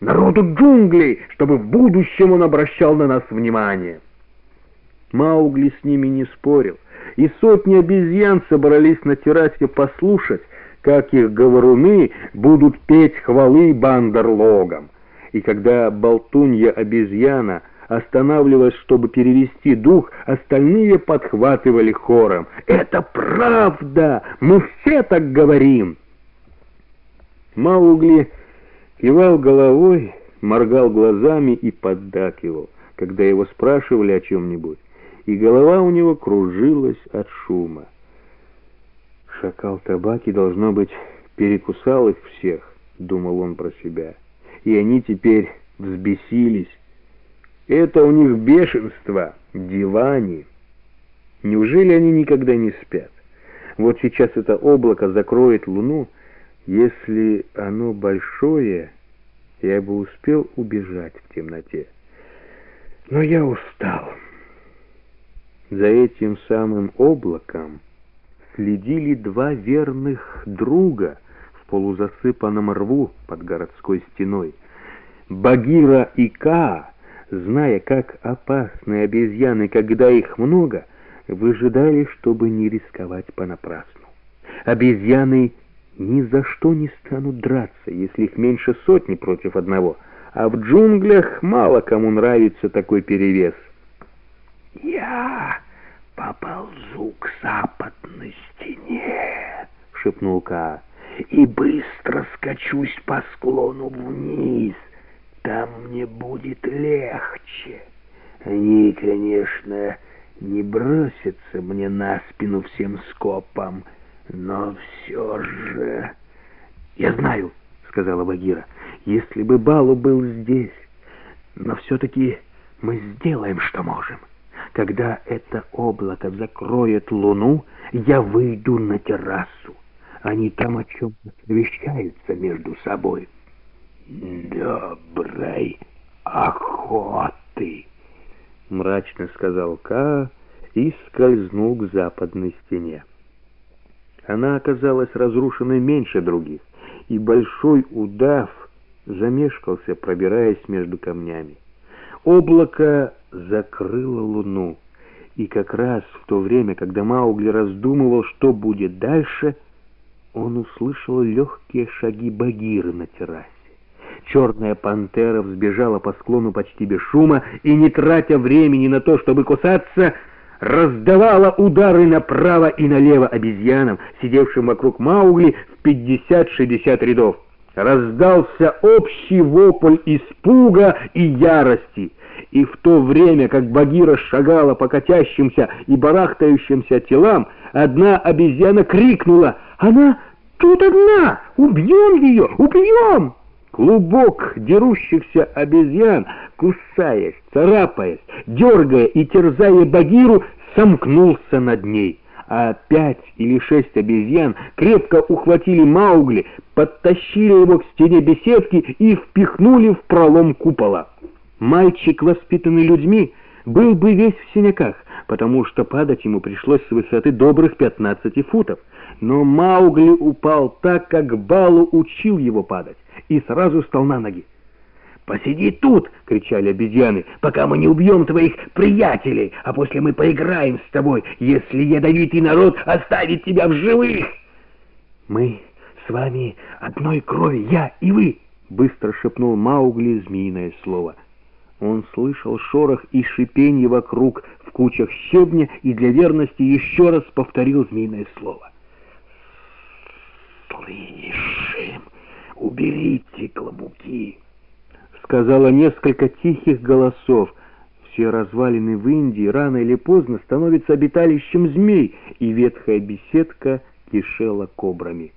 народу джунглей, чтобы в будущем он обращал на нас внимание. Маугли с ними не спорил, и сотни обезьян собрались на террасе послушать, как их говоруны будут петь хвалы бандерлогам. И когда болтунья-обезьяна останавливалась, чтобы перевести дух, остальные подхватывали хором. «Это правда! Мы все так говорим!» Маугли кивал головой, моргал глазами и поддакивал, когда его спрашивали о чем-нибудь, и голова у него кружилась от шума. «Шакал табаки, должно быть, перекусал их всех», — думал он про себя, — «и они теперь взбесились. Это у них бешенство, дивани. Неужели они никогда не спят? Вот сейчас это облако закроет луну, если оно большое, я бы успел убежать в темноте. Но я устал. За этим самым облаком следили два верных друга в полузасыпанном рву под городской стеной. Багира и Ка, зная, как опасны обезьяны, когда их много, выжидали, чтобы не рисковать понапрасну. Обезьяны ни за что не станут драться, если их меньше сотни против одного, а в джунглях мало кому нравится такой перевес. «Я поползу к западной стене», — шепнул Ка, — «и быстро скачусь по склону вниз. Там мне будет легче. Они, конечно, не бросятся мне на спину всем скопом, — но все же... «Я знаю», — сказала Багира, — «если бы Балу был здесь. Но все-таки мы сделаем, что можем. Когда это облако закроет луну, я выйду на террасу. Они там о чем-то совещаются между собой». «Доброй охоты!» — мрачно сказал Ка и скользнул к западной стене. Она оказалась разрушенной меньше других, и большой удав замешкался, пробираясь между камнями. Облако закрыло луну, и как раз в то время, когда Маугли раздумывал, что будет дальше, он услышал легкие шаги Багиры на террасе. Черная пантера взбежала по склону почти без шума и, не тратя времени на то, чтобы кусаться, раздавала удары направо и налево обезьянам, сидевшим вокруг Маугли в 50-60 рядов. Раздался общий вопль испуга и ярости, и в то время, как Багира шагала по катящимся и барахтающимся телам, одна обезьяна крикнула «Она тут одна! Убьем ее! Убьем!» Клубок дерущихся обезьян, кусаясь, царапаясь, дергая и терзая Багиру, сомкнулся над ней, а пять или шесть обезьян крепко ухватили Маугли, подтащили его к стене беседки и впихнули в пролом купола. Мальчик, воспитанный людьми, был бы весь в синяках, потому что падать ему пришлось с высоты добрых 15 футов. Но Маугли упал так, как Балу учил его падать, и сразу стал на ноги. «Посиди тут!» — кричали обезьяны, «пока мы не убьем твоих приятелей, а после мы поиграем с тобой, если ядовитый народ оставит тебя в живых!» «Мы с вами одной крови, я и вы!» — быстро шепнул Маугли змеиное слово. Он слышал шорох и шипенье вокруг в кучах щебня и для верности еще раз повторил змеиное слово. «Слышим! Уберите клобуки!» сказала несколько тихих голосов. Все развалины в Индии рано или поздно становятся обиталищем змей, и ветхая беседка кишела кобрами.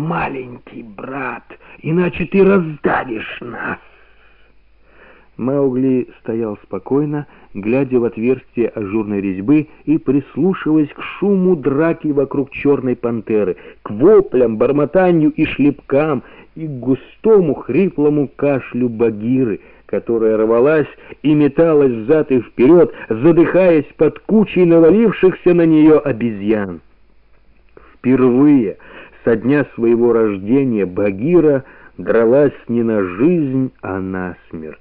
Маленький брат, иначе ты раздавишь нас!» Маугли стоял спокойно, глядя в отверстие ажурной резьбы и прислушиваясь к шуму драки вокруг черной пантеры, к воплям, бормотанию и шлепкам, и к густому хриплому кашлю Багиры, которая рвалась и металась взад и вперед, задыхаясь под кучей навалившихся на нее обезьян. Впервые Со дня своего рождения Багира дралась не на жизнь, а на смерть.